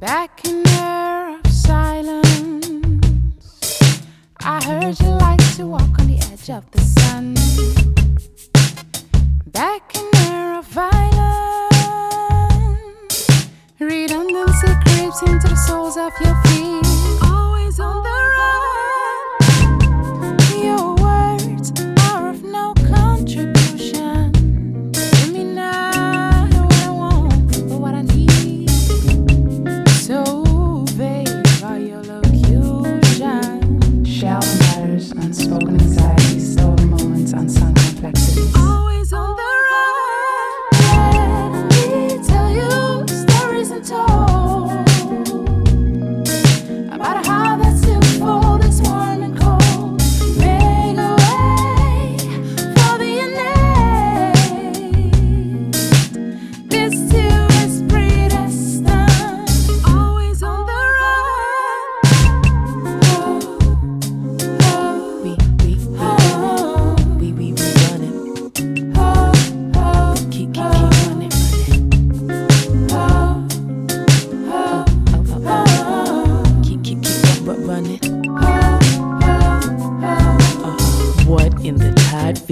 Back in there of silence, I heard you like to walk on the edge of the sun. Back in there of violence, redundancy creeps into the soles of your feet. Anxieties, stolen moments, unsung complexities.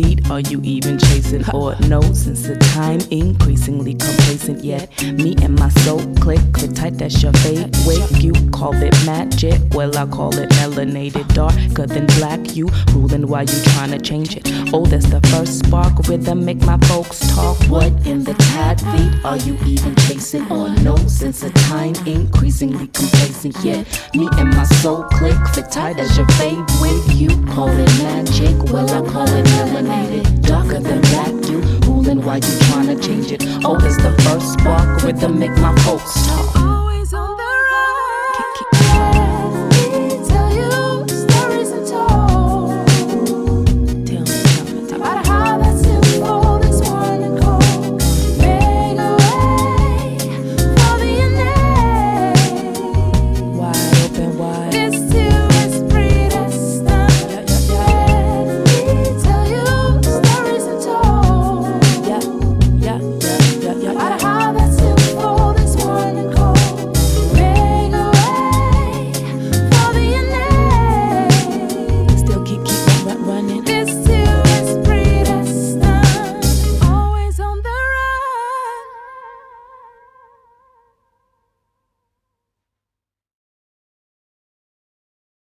Feet are you even chasing? Or no, since the time increasingly complacent yet. Me and my soul click, click tight, that's your fate. Wait, you call it magic. Well, I call it melanated, darker than black. You ruling while you trying to change it. Oh, that's the first spark. Rhythm make my folks talk. What in the tide feet are you even chasing? Or no, since the time increasingly complacent yet. Me and my soul click, fit tight as your. Wait, you call it magic. Well, I call it melanated, darker than black. You ruling while you trying to change it. Oh, that's the first spark. Rhythm make my folks talk.